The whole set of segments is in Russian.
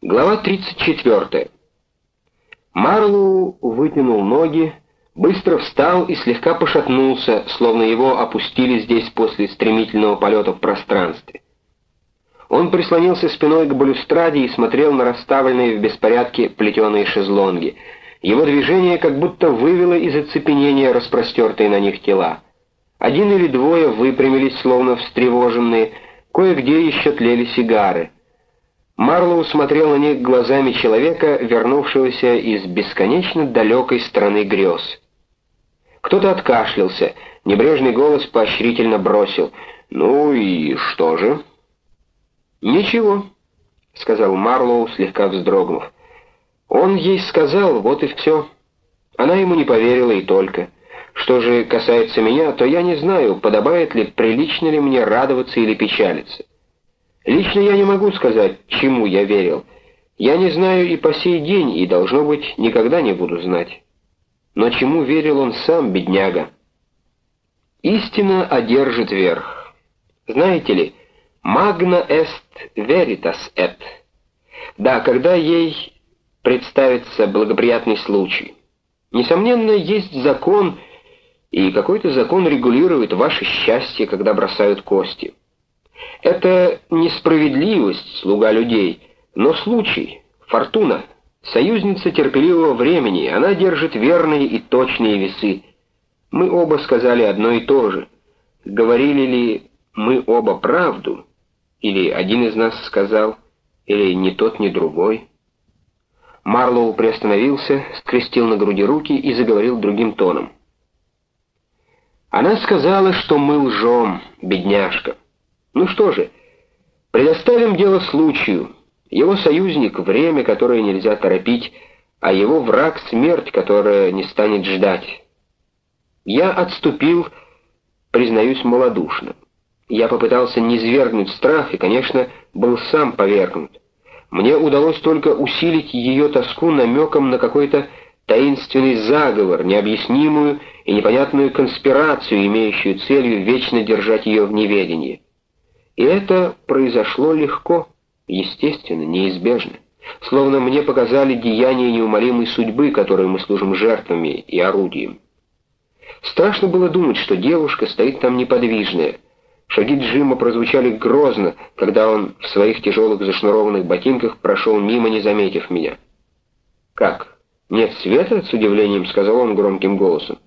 Глава 34. Марлоу вытянул ноги, быстро встал и слегка пошатнулся, словно его опустили здесь после стремительного полета в пространстве. Он прислонился спиной к балюстраде и смотрел на расставленные в беспорядке плетеные шезлонги. Его движение как будто вывело из оцепенения распростертые на них тела. Один или двое выпрямились, словно встревоженные, кое-где еще тлели сигары — Марлоу смотрел на них глазами человека, вернувшегося из бесконечно далекой страны грез. Кто-то откашлялся, небрежный голос поощрительно бросил. «Ну и что же?» «Ничего», — сказал Марлоу, слегка вздрогнув. «Он ей сказал, вот и все. Она ему не поверила и только. Что же касается меня, то я не знаю, подобает ли, прилично ли мне радоваться или печалиться. Лично я не могу сказать, чему я верил. Я не знаю и по сей день, и, должно быть, никогда не буду знать. Но чему верил он сам, бедняга? Истина одержит верх. Знаете ли, «Magna est veritas et». Да, когда ей представится благоприятный случай. Несомненно, есть закон, и какой-то закон регулирует ваше счастье, когда бросают кости. Это несправедливость, слуга людей, но случай, фортуна, союзница терпеливого времени, она держит верные и точные весы. Мы оба сказали одно и то же. Говорили ли мы оба правду? Или один из нас сказал, или ни тот, ни другой? Марлоу приостановился, скрестил на груди руки и заговорил другим тоном. Она сказала, что мы лжем, бедняжка. Ну что же, предоставим дело случаю. Его союзник — время, которое нельзя торопить, а его враг — смерть, которая не станет ждать. Я отступил, признаюсь, малодушно. Я попытался не свергнуть страх и, конечно, был сам повергнут. Мне удалось только усилить ее тоску намеком на какой-то таинственный заговор, необъяснимую и непонятную конспирацию, имеющую целью вечно держать ее в неведении. И это произошло легко, естественно, неизбежно. Словно мне показали деяние неумолимой судьбы, которой мы служим жертвами и орудием. Страшно было думать, что девушка стоит там неподвижная. Шаги Джима прозвучали грозно, когда он в своих тяжелых зашнурованных ботинках прошел мимо, не заметив меня. «Как? Нет света?» — с удивлением сказал он громким голосом.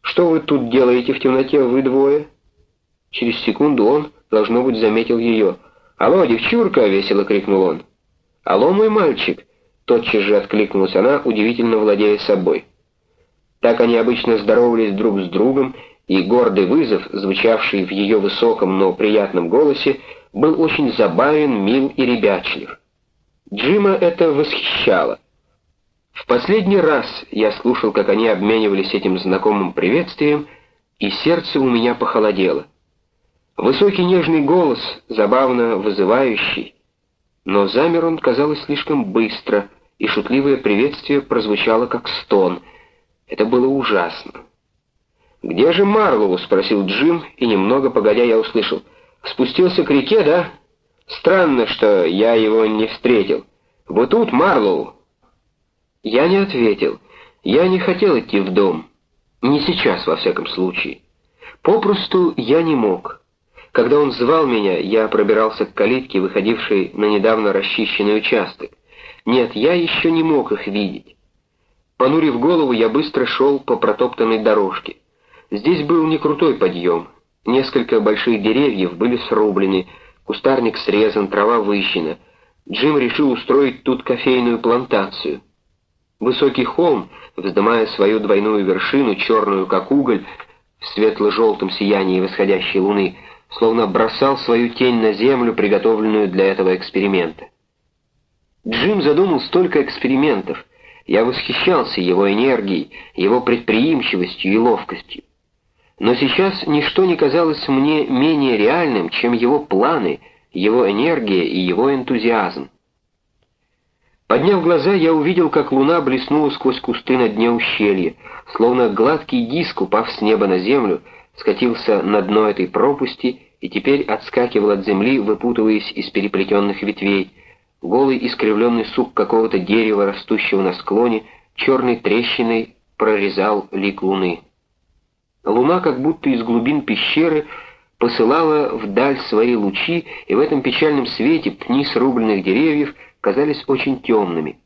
«Что вы тут делаете в темноте, вы двое?» Через секунду он, должно быть, заметил ее. «Алло, девчурка!» — весело крикнул он. «Алло, мой мальчик!» — тотчас же откликнулась она, удивительно владея собой. Так они обычно здоровались друг с другом, и гордый вызов, звучавший в ее высоком, но приятном голосе, был очень забавен, мил и ребячлив. Джима это восхищало. В последний раз я слушал, как они обменивались этим знакомым приветствием, и сердце у меня похолодело. Высокий нежный голос, забавно вызывающий, но замер он, казалось, слишком быстро, и шутливое приветствие прозвучало как стон. Это было ужасно. «Где же Марлоу?» — спросил Джим, и немного погодя я услышал. «Спустился к реке, да? Странно, что я его не встретил. Вот тут Марлоу!» Я не ответил. Я не хотел идти в дом. Не сейчас, во всяком случае. Попросту я не мог. Когда он звал меня, я пробирался к калитке, выходившей на недавно расчищенный участок. Нет, я еще не мог их видеть. Понурив голову, я быстро шел по протоптанной дорожке. Здесь был не крутой подъем. Несколько больших деревьев были срублены, кустарник срезан, трава выщена. Джим решил устроить тут кофейную плантацию. Высокий холм, вздымая свою двойную вершину, черную как уголь, в светло-желтом сиянии восходящей луны, словно бросал свою тень на землю, приготовленную для этого эксперимента. Джим задумал столько экспериментов. Я восхищался его энергией, его предприимчивостью и ловкостью. Но сейчас ничто не казалось мне менее реальным, чем его планы, его энергия и его энтузиазм. Подняв глаза, я увидел, как луна блеснула сквозь кусты на дне ущелья, словно гладкий диск, упав с неба на землю, скатился на дно этой пропасти и теперь отскакивал от земли, выпутываясь из переплетенных ветвей. голый искривленный сук какого-то дерева, растущего на склоне, черной трещиной прорезал лик луны. Луна как будто из глубин пещеры посылала вдаль свои лучи, и в этом печальном свете пни срубленных деревьев казались очень темными.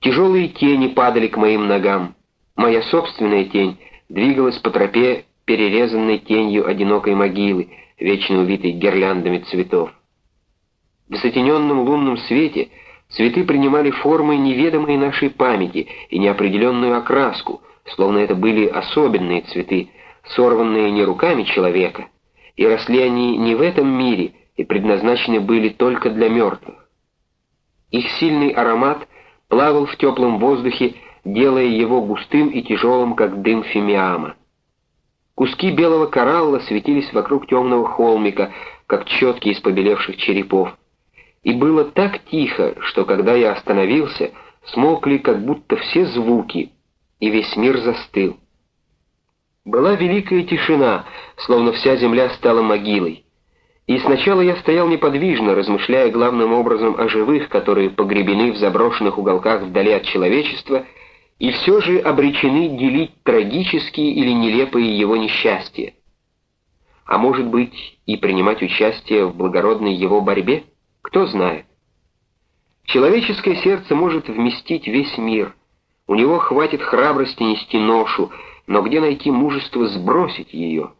Тяжелые тени падали к моим ногам. Моя собственная тень двигалась по тропе, перерезанной тенью одинокой могилы, вечно увитой гирляндами цветов. В затененном лунном свете цветы принимали формы неведомой нашей памяти и неопределенную окраску, словно это были особенные цветы, сорванные не руками человека, и росли они не в этом мире и предназначены были только для мертвых. Их сильный аромат плавал в теплом воздухе, делая его густым и тяжелым, как дым фимиама. Куски белого коралла светились вокруг темного холмика, как четки из побелевших черепов. И было так тихо, что когда я остановился, смолкли как будто все звуки, и весь мир застыл. Была великая тишина, словно вся земля стала могилой. И сначала я стоял неподвижно, размышляя главным образом о живых, которые погребены в заброшенных уголках вдали от человечества, и все же обречены делить трагические или нелепые его несчастья. А может быть и принимать участие в благородной его борьбе? Кто знает. Человеческое сердце может вместить весь мир. У него хватит храбрости нести ношу, но где найти мужество сбросить ее?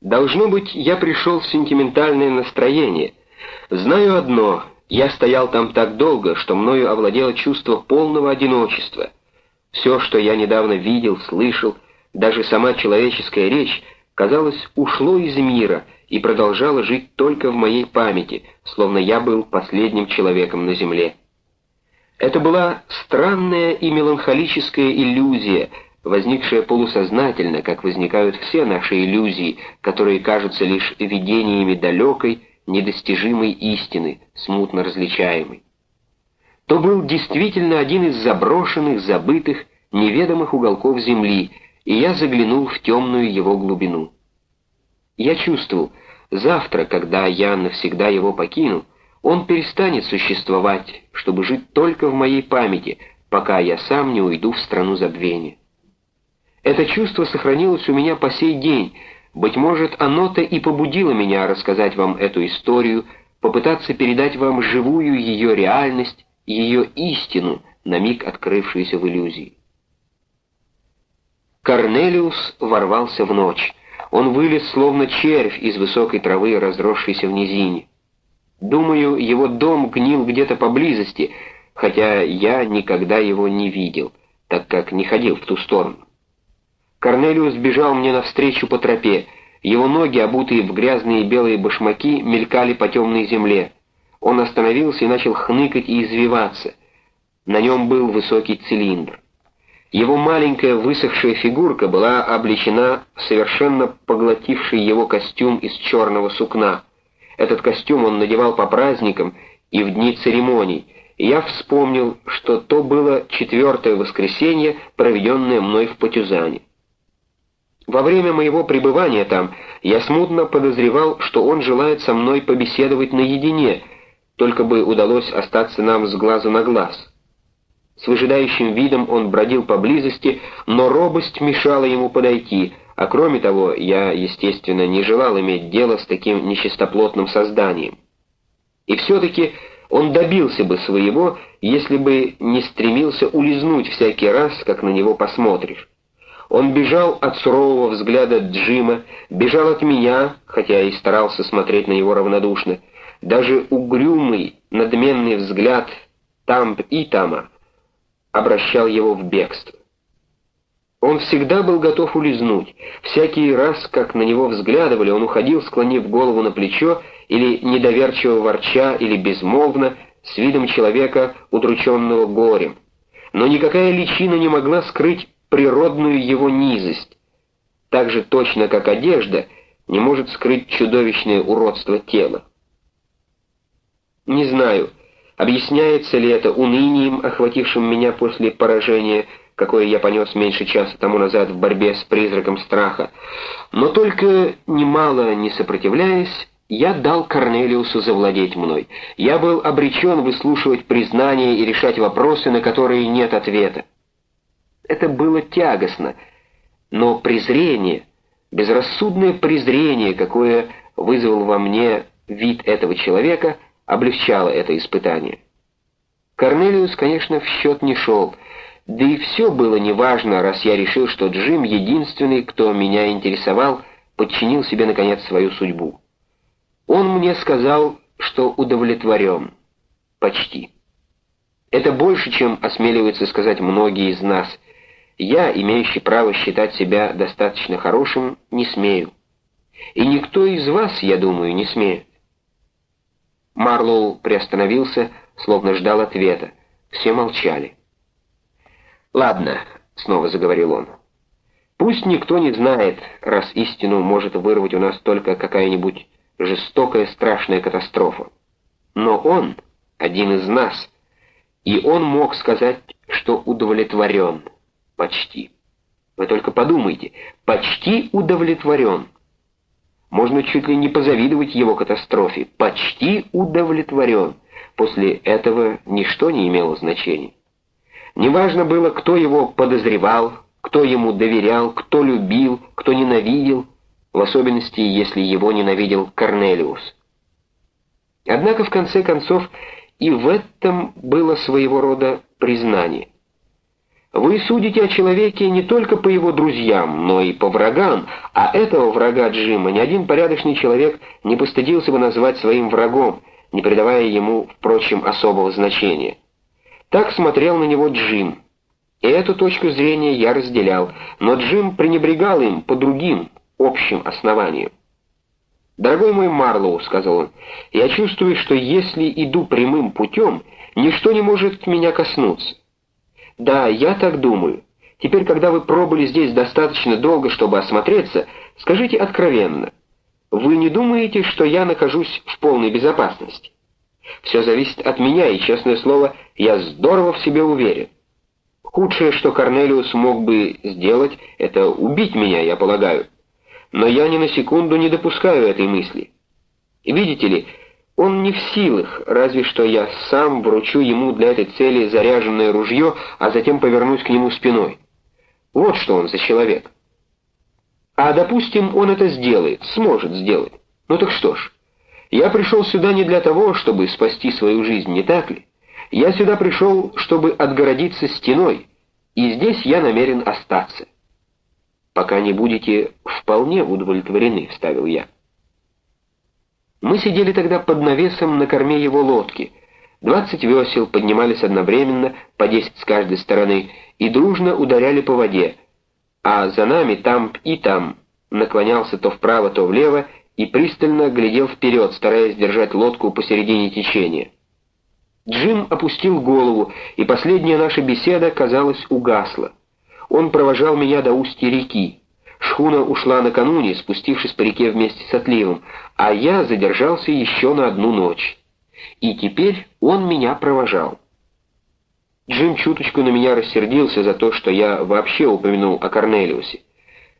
Должно быть, я пришел в сентиментальное настроение. Знаю одно, я стоял там так долго, что мною овладело чувство полного одиночества. Все, что я недавно видел, слышал, даже сама человеческая речь, казалось, ушло из мира и продолжало жить только в моей памяти, словно я был последним человеком на земле. Это была странная и меланхолическая иллюзия, возникшая полусознательно, как возникают все наши иллюзии, которые кажутся лишь видениями далекой, недостижимой истины, смутно различаемой. То был действительно один из заброшенных, забытых, неведомых уголков земли, и я заглянул в темную его глубину. Я чувствовал, завтра, когда я навсегда его покину, он перестанет существовать, чтобы жить только в моей памяти, пока я сам не уйду в страну забвения. Это чувство сохранилось у меня по сей день. Быть может, оно-то и побудило меня рассказать вам эту историю, попытаться передать вам живую ее реальность, ее истину, на миг открывшуюся в иллюзии. Корнелиус ворвался в ночь. Он вылез, словно червь из высокой травы, разросшейся в низине. Думаю, его дом гнил где-то поблизости, хотя я никогда его не видел, так как не ходил в ту сторону. Корнелиус бежал мне навстречу по тропе. Его ноги, обутые в грязные белые башмаки, мелькали по темной земле. Он остановился и начал хныкать и извиваться. На нем был высокий цилиндр. Его маленькая высохшая фигурка была облечена в совершенно поглотивший его костюм из черного сукна. Этот костюм он надевал по праздникам и в дни церемоний, и я вспомнил, что то было четвертое воскресенье, проведенное мной в Патюзане. Во время моего пребывания там я смутно подозревал, что он желает со мной побеседовать наедине, только бы удалось остаться нам с глазу на глаз. С выжидающим видом он бродил поблизости, но робость мешала ему подойти, а кроме того, я, естественно, не желал иметь дело с таким нечистоплотным созданием. И все-таки он добился бы своего, если бы не стремился улизнуть всякий раз, как на него посмотришь. Он бежал от сурового взгляда Джима, бежал от меня, хотя и старался смотреть на него равнодушно. Даже угрюмый, надменный взгляд Тамп Итама обращал его в бегство. Он всегда был готов улизнуть. Всякий раз, как на него взглядывали, он уходил, склонив голову на плечо, или недоверчиво ворча, или безмолвно, с видом человека, удрученного горем. Но никакая личина не могла скрыть природную его низость, так же точно как одежда не может скрыть чудовищное уродство тела. Не знаю, объясняется ли это унынием, охватившим меня после поражения, какое я понес меньше часа тому назад в борьбе с призраком страха, но только, немало не сопротивляясь, я дал Корнелиусу завладеть мной. Я был обречен выслушивать признания и решать вопросы, на которые нет ответа. Это было тягостно, но презрение, безрассудное презрение, какое вызвал во мне вид этого человека, облегчало это испытание. Корнелиус, конечно, в счет не шел, да и все было неважно, раз я решил, что Джим, единственный, кто меня интересовал, подчинил себе, наконец, свою судьбу. Он мне сказал, что удовлетворен. Почти. Это больше, чем осмеливаются сказать многие из нас. Я, имеющий право считать себя достаточно хорошим, не смею. И никто из вас, я думаю, не смеет. Марлоу приостановился, словно ждал ответа. Все молчали. «Ладно», — снова заговорил он. «Пусть никто не знает, раз истину может вырвать у нас только какая-нибудь жестокая страшная катастрофа. Но он один из нас, и он мог сказать, что удовлетворен. Почти. Вы только подумайте, почти удовлетворен. Можно чуть ли не позавидовать его катастрофе. Почти удовлетворен. После этого ничто не имело значения. Неважно было, кто его подозревал, кто ему доверял, кто любил, кто ненавидел, в особенности, если его ненавидел Корнелиус. Однако, в конце концов, и в этом было своего рода признание. Вы судите о человеке не только по его друзьям, но и по врагам, а этого врага Джима ни один порядочный человек не постыдился бы назвать своим врагом, не придавая ему, впрочем, особого значения. Так смотрел на него Джим. И эту точку зрения я разделял, но Джим пренебрегал им по другим, общим основаниям. «Дорогой мой Марлоу», — сказал он, — «я чувствую, что если иду прямым путем, ничто не может меня коснуться. Да, я так думаю. Теперь, когда вы пробыли здесь достаточно долго, чтобы осмотреться, скажите откровенно, вы не думаете, что я нахожусь в полной безопасности? Все зависит от меня, и, честное слово, я здорово в себе уверен. Худшее, что Корнелиус мог бы сделать, это убить меня, я полагаю но я ни на секунду не допускаю этой мысли. Видите ли, он не в силах, разве что я сам вручу ему для этой цели заряженное ружье, а затем повернусь к нему спиной. Вот что он за человек. А, допустим, он это сделает, сможет сделать. Ну так что ж, я пришел сюда не для того, чтобы спасти свою жизнь, не так ли? Я сюда пришел, чтобы отгородиться стеной, и здесь я намерен остаться пока не будете вполне удовлетворены», — вставил я. Мы сидели тогда под навесом на корме его лодки. Двадцать весел поднимались одновременно, по десять с каждой стороны, и дружно ударяли по воде, а за нами там и там наклонялся то вправо, то влево и пристально глядел вперед, стараясь держать лодку посередине течения. Джим опустил голову, и последняя наша беседа, казалось, угасла. Он провожал меня до устья реки. Шхуна ушла накануне, спустившись по реке вместе с отливом, а я задержался еще на одну ночь. И теперь он меня провожал. Джим чуточку на меня рассердился за то, что я вообще упомянул о Корнелиусе.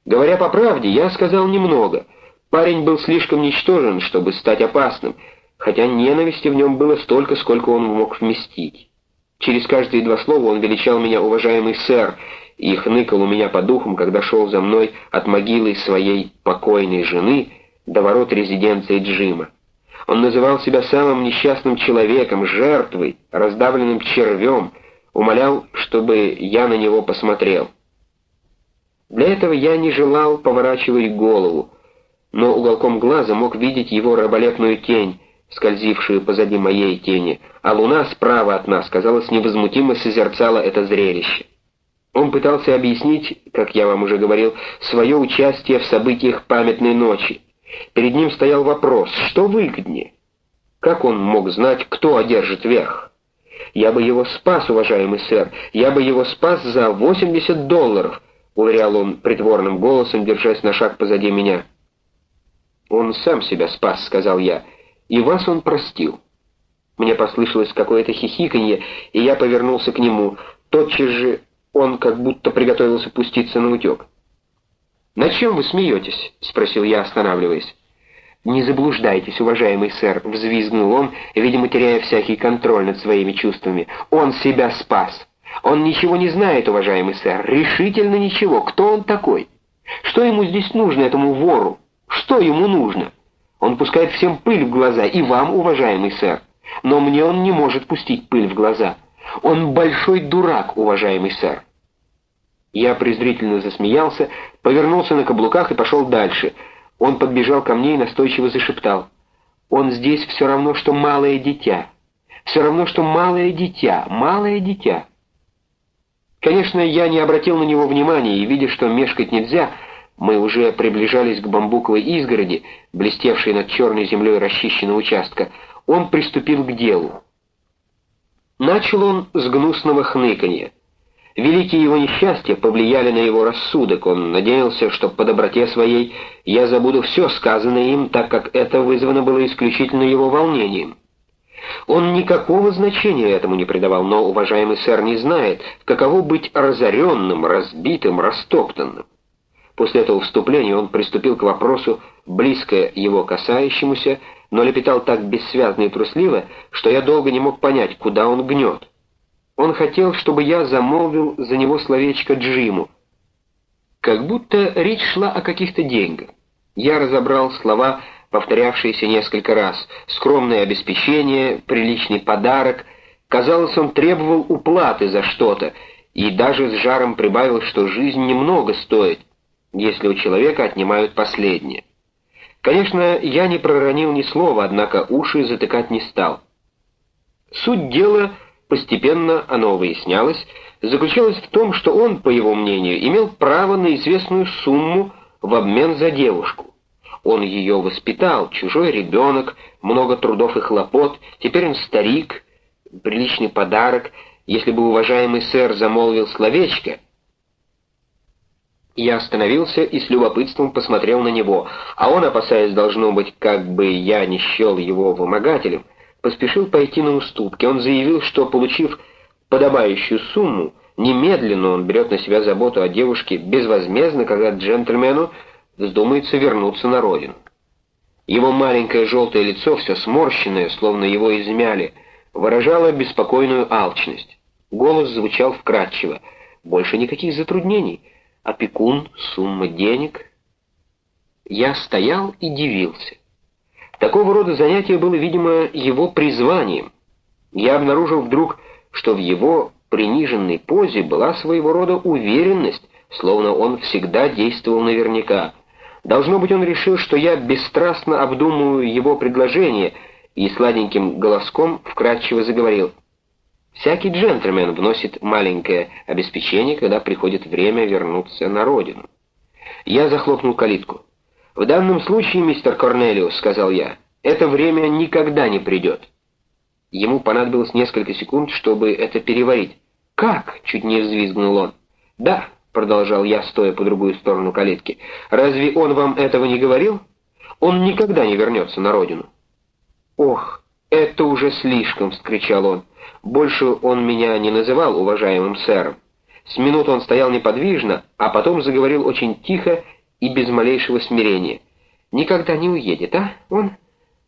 Говоря по правде, я сказал немного. Парень был слишком ничтожен, чтобы стать опасным, хотя ненависти в нем было столько, сколько он мог вместить. Через каждые два слова он величал меня «уважаемый сэр», и хныкал у меня по духам, когда шел за мной от могилы своей покойной жены до ворот резиденции Джима. Он называл себя самым несчастным человеком, жертвой, раздавленным червем, умолял, чтобы я на него посмотрел. Для этого я не желал поворачивать голову, но уголком глаза мог видеть его раболепную тень, скользившую позади моей тени, а луна справа от нас, казалось, невозмутимо созерцала это зрелище. Он пытался объяснить, как я вам уже говорил, свое участие в событиях памятной ночи. Перед ним стоял вопрос, что выгоднее? Как он мог знать, кто одержит верх? Я бы его спас, уважаемый сэр, я бы его спас за 80 долларов, уверял он притворным голосом, держась на шаг позади меня. Он сам себя спас, сказал я, и вас он простил. Мне послышалось какое-то хихиканье, и я повернулся к нему. Тотчас же он как будто приготовился пуститься на утек. «На чем вы смеетесь?» — спросил я, останавливаясь. «Не заблуждайтесь, уважаемый сэр», — взвизгнул он, видимо, теряя всякий контроль над своими чувствами. «Он себя спас. Он ничего не знает, уважаемый сэр, решительно ничего. Кто он такой? Что ему здесь нужно, этому вору? Что ему нужно? Он пускает всем пыль в глаза, и вам, уважаемый сэр. Но мне он не может пустить пыль в глаза. Он большой дурак, уважаемый сэр». Я презрительно засмеялся, повернулся на каблуках и пошел дальше — он подбежал ко мне и настойчиво зашептал. «Он здесь все равно, что малое дитя. Все равно, что малое дитя, малое дитя». Конечно, я не обратил на него внимания, и, видя, что мешкать нельзя, мы уже приближались к бамбуковой изгороди, блестевшей над черной землей расчищенного участка, он приступил к делу. Начал он с гнусного хныканья. Великие его несчастья повлияли на его рассудок. Он надеялся, что по доброте своей я забуду все сказанное им, так как это вызвано было исключительно его волнением. Он никакого значения этому не придавал, но уважаемый сэр не знает, каково быть разоренным, разбитым, растоптанным. После этого вступления он приступил к вопросу, близко его касающемуся, но лепетал так бессвязно и трусливо, что я долго не мог понять, куда он гнет. Он хотел, чтобы я замолвил за него словечко Джиму. Как будто речь шла о каких-то деньгах. Я разобрал слова, повторявшиеся несколько раз. Скромное обеспечение, приличный подарок. Казалось, он требовал уплаты за что-то, и даже с жаром прибавил, что жизнь немного стоит, если у человека отнимают последнее. Конечно, я не проронил ни слова, однако уши затыкать не стал. Суть дела — Постепенно оно выяснялось, заключалось в том, что он, по его мнению, имел право на известную сумму в обмен за девушку. Он ее воспитал, чужой ребенок, много трудов и хлопот, теперь он старик, приличный подарок, если бы уважаемый сэр замолвил словечко. Я остановился и с любопытством посмотрел на него, а он, опасаясь, должно быть, как бы я не счел его вымогателем, поспешил пойти на уступки. Он заявил, что, получив подобающую сумму, немедленно он берет на себя заботу о девушке безвозмездно, когда джентльмену вздумается вернуться на родину. Его маленькое желтое лицо, все сморщенное, словно его измяли, выражало беспокойную алчность. Голос звучал вкрадчиво. Больше никаких затруднений. Опекун, сумма денег. Я стоял и дивился. Такого рода занятие было, видимо, его призванием. Я обнаружил вдруг, что в его приниженной позе была своего рода уверенность, словно он всегда действовал наверняка. Должно быть, он решил, что я бесстрастно обдумываю его предложение, и сладеньким голоском вкратчиво заговорил. Всякий джентльмен вносит маленькое обеспечение, когда приходит время вернуться на родину. Я захлопнул калитку. «В данном случае, мистер Корнелиус, — сказал я, — это время никогда не придет». Ему понадобилось несколько секунд, чтобы это переварить. «Как?» — чуть не взвизгнул он. «Да», — продолжал я, стоя по другую сторону калитки, — «разве он вам этого не говорил? Он никогда не вернется на родину». «Ох, это уже слишком!» — вскричал он. Больше он меня не называл уважаемым сэром. С минут он стоял неподвижно, а потом заговорил очень тихо и без малейшего смирения. «Никогда не уедет, а? Он...»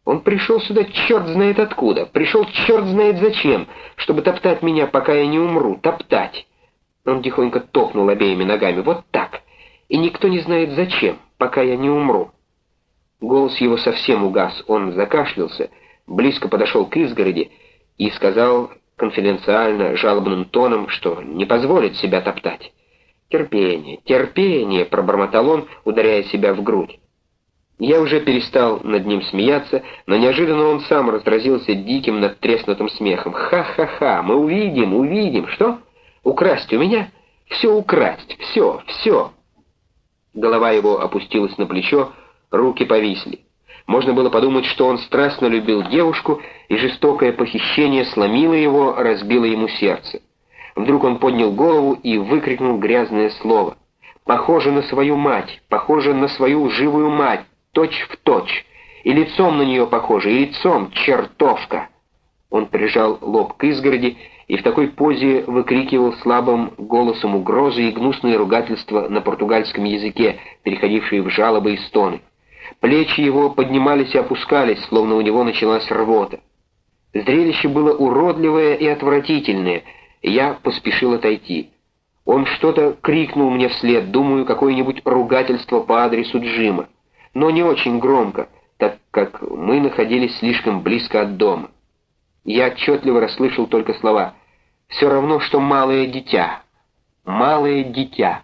Он пришел сюда черт знает откуда, пришел черт знает зачем, чтобы топтать меня, пока я не умру, топтать. Он тихонько топнул обеими ногами, вот так, и никто не знает зачем, пока я не умру. Голос его совсем угас, он закашлялся, близко подошел к изгороди и сказал конфиденциально, жалобным тоном, что не позволит себя топтать. «Терпение, терпение!» — пробормотал он, ударяя себя в грудь. Я уже перестал над ним смеяться, но неожиданно он сам разразился диким надтреснутым смехом. «Ха-ха-ха! Мы увидим, увидим! Что? Украсть у меня? Все украсть! Все, все!» Голова его опустилась на плечо, руки повисли. Можно было подумать, что он страстно любил девушку, и жестокое похищение сломило его, разбило ему сердце. Вдруг он поднял голову и выкрикнул грязное слово. «Похоже на свою мать! Похоже на свою живую мать! Точь в точь! И лицом на нее похоже, и лицом чертовка!» Он прижал лоб к изгороди и в такой позе выкрикивал слабым голосом угрозы и гнусные ругательства на португальском языке, переходившие в жалобы и стоны. Плечи его поднимались и опускались, словно у него началась рвота. Зрелище было уродливое и отвратительное, я поспешил отойти. Он что-то крикнул мне вслед, думаю, какое-нибудь ругательство по адресу Джима, но не очень громко, так как мы находились слишком близко от дома. Я отчетливо расслышал только слова «все равно, что малое дитя, малое дитя».